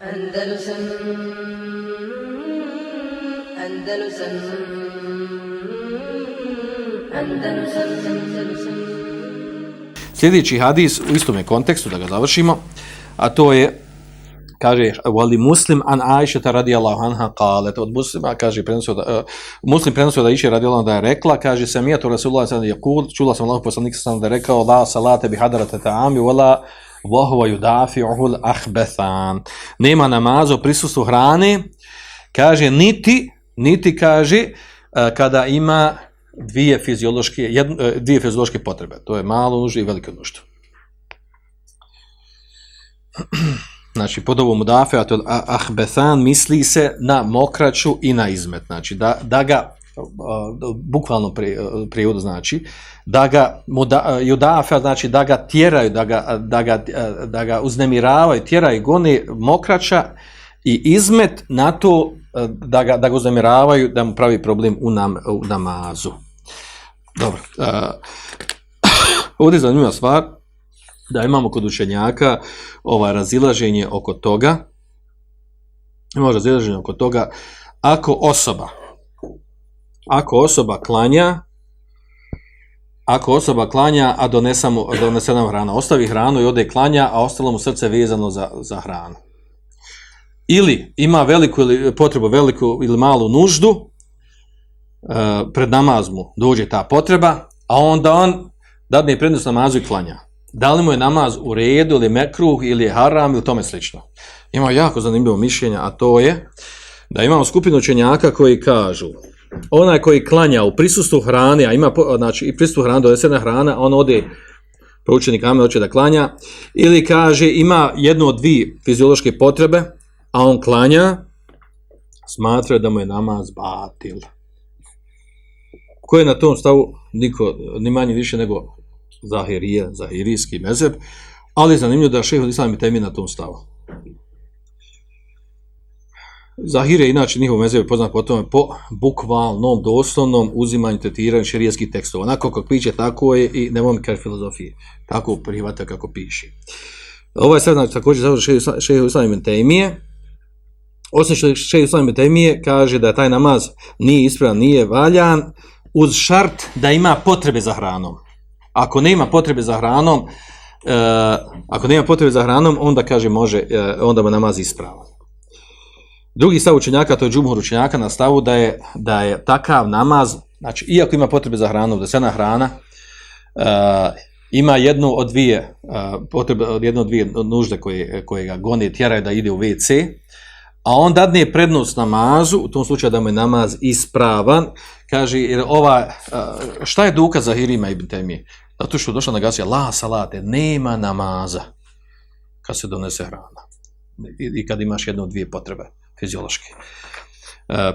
Andalusam Andalusam Andalusam Andalusam. Sljedeći hadis u istome kontekstu, da ga završimo, a to je, kaže, vali muslim an Aishata radijallahu anha kalet, od muslima, kaže, prenosio da, uh, muslim prenosio da iše radijallahu anha da je rekla, kaže, sam je to Rasulullah je kul, čula sam Allah poslanik sallam da je rekao, la salate bi hadarate ta'ami, wala vohova judafi'uhul ahbethan. Nema namaza u prisustvu hrane, kaže, niti, niti kaže, uh, kada ima dvije fiziološke, jedno, dvije fiziološke potrebe. To je malo nužde i veliko nužde. Znači, pod ovom mudafe, a to misli se na mokraću i na izmet. Znači, da, da ga, bukvalno prijevodu znači, da ga muda, judafe, znači da ga tjeraju, da ga, da ga, da ga uznemiravaju, tjeraju, goni mokraća i izmet na to da ga, da ga uznemiravaju, da mu pravi problem u, nam, u namazu. Dobro. Ovdje je zanimljiva stvar da imamo kod učenjaka ovaj razilaženje oko toga, imamo razilaženje oko toga, ako osoba, ako osoba klanja, ako osoba klanja, a donese, mu, donese nam hrana, ostavi hranu i ode klanja, a ostalo mu srce vezano za, za hranu. Ili ima veliku ili potrebu, veliku ili malu nuždu, pred namaz mu dođe ta potreba, a onda on dadne prednost namazu i klanja. Da li mu je namaz u redu ili mekruh ili je haram ili tome slično. Ima jako zanimljivo mišljenje, a to je da imamo skupinu učenjaka koji kažu onaj koji klanja u prisustvu hrane, a ima znači, i prisustvu hrane, donesena hrana, on ode proučeni kamen, hoće da klanja, ili kaže ima jednu od dvije fiziološke potrebe, a on klanja, smatra da mu je namaz batil. Ko je na tom stavu? Niko, ni manje više nego Zahirije, Zahirijski mezeb, ali zanimljivo da šeho Islam i temi na tom stavu. Zahir je inače njihov mezeb poznat po tome po bukvalnom, doslovnom uzimanju tretiranju šerijskih tekstova. Onako kako piše, tako je i ne volim kaže filozofije. Tako prihvata kako piše. Ovo je sad znači, također završi šeho Islam i temije, osim što šeho Islam i temije kaže da taj namaz nije ispravan, nije valjan, uz šart da ima potrebe za hranom. Ako nema potrebe za hranom, e, ako nema potrebe za hranom, onda kaže može, e, onda mu namaz ispravan. Drugi stav učenjaka, to je džumhur učenjaka na stavu da je, da je takav namaz, znači iako ima potrebe za hranom, da hrana, e, ima jednu od dvije, potrebe, jednu od dvije nužde koje, koje ga gone tjeraju da ide u WC, a on dadne prednost namazu, u tom slučaju da mu je namaz ispravan, kaže, jer ova, šta je duka za Hirima ibn Temije? Zato što je došla nagasija, la salate, nema namaza kad se donese hrana. I, i kad imaš jednu od dvije potrebe fiziološke.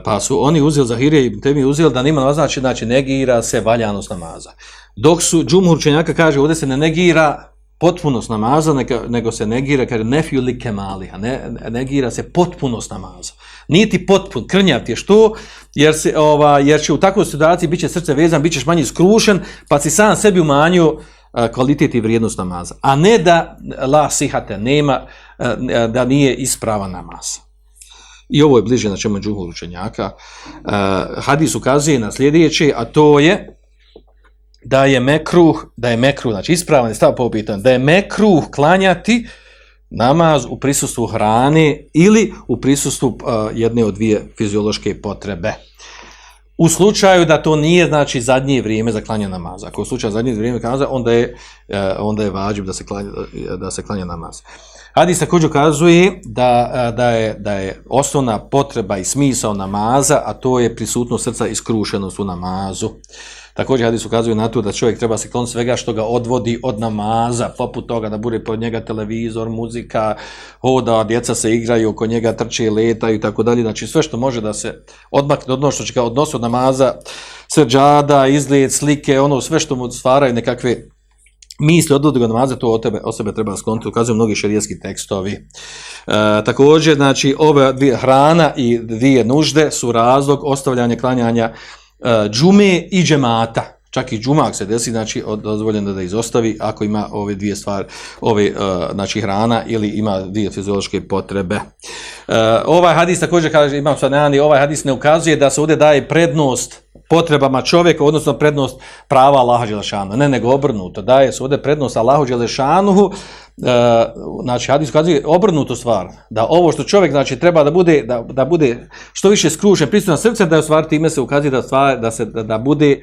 Pa su oni uzeli za Hirije ibn Temije, uzeli da namaza, znači, znači negira se valjanost namaza. Dok su džumhur čenjaka kaže, ovdje se ne negira potpunost namaza, nego, se negira, kaže nefju li kemaliha, ne, negira se potpunost namaza. Niti potpun, krnjav ti je što, jer, se, ova, jer će u takvoj situaciji bit će srce vezan, bit ćeš manje skrušen, pa si sam sebi umanju kvalitet i vrijednost namaza. A ne da la sihate nema, da nije isprava namaz. I ovo je bliže na čemu džuhur učenjaka. Hadis ukazuje na sljedeće, a to je da je mekruh, da je mekruh, znači ispravan je stav po pitanju, da je mekruh klanjati namaz u prisustvu hrane ili u prisustvu uh, jedne od dvije fiziološke potrebe. U slučaju da to nije znači zadnje vrijeme za klanje namaza. Ako u slučaju zadnje vrijeme namaza, onda je uh, onda je važno da se klanja da se klanja namaz. Hadis također ukazuje da, uh, da, je, da je osnovna potreba i smisao namaza, a to je prisutnost srca i skrušenost u namazu. Također hadis ukazuje na to da čovjek treba se kloniti svega što ga odvodi od namaza, poput toga da bude pod njega televizor, muzika, hoda, djeca se igraju, oko njega trče, letaju i tako dalje. Znači sve što može da se odmakne od što će ga odnositi od namaza, srđada, izgled, slike, ono sve što mu stvaraju nekakve misli odvodi ga namaza, to o, tebe, o sebe treba skloniti, ukazuju mnogi šarijetski tekstovi. E, također, znači, ove dvije hrana i dvije nužde su razlog ostavljanja klanjanja džume i džemata. Čak i džumak se desi, znači dozvoljeno da izostavi ako ima ove dvije stvari, ove uh, znači hrana ili ima dvije fiziološke potrebe. ovaj hadis također kaže, imam sad ovaj hadis ne ukazuje da se ovdje daje prednost potrebama čovjeka, odnosno prednost prava Allaha Đelešanu. Ne, nego obrnuto. Daje se ovdje prednost Allahu Đelešanu, e, znači hadis ukazuje obrnutu stvar. Da ovo što čovjek znači treba da bude, da, da bude što više skrušen, pristupno srce, da je u stvari time se ukazuje da, stvar, da, se, da, da bude, e,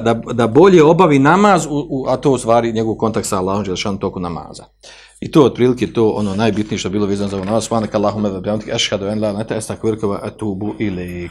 da, da bolje obavi namaz, u, u, a to u stvari njegov kontakt sa Allahom Đelešanu toku namaza. I to otprilike to ono najbitnije što je bilo vezano za ovo nas. Svanak Allahume ve bihamdike ashhadu an la ilaha illa anta astaghfiruka wa atubu ilaik.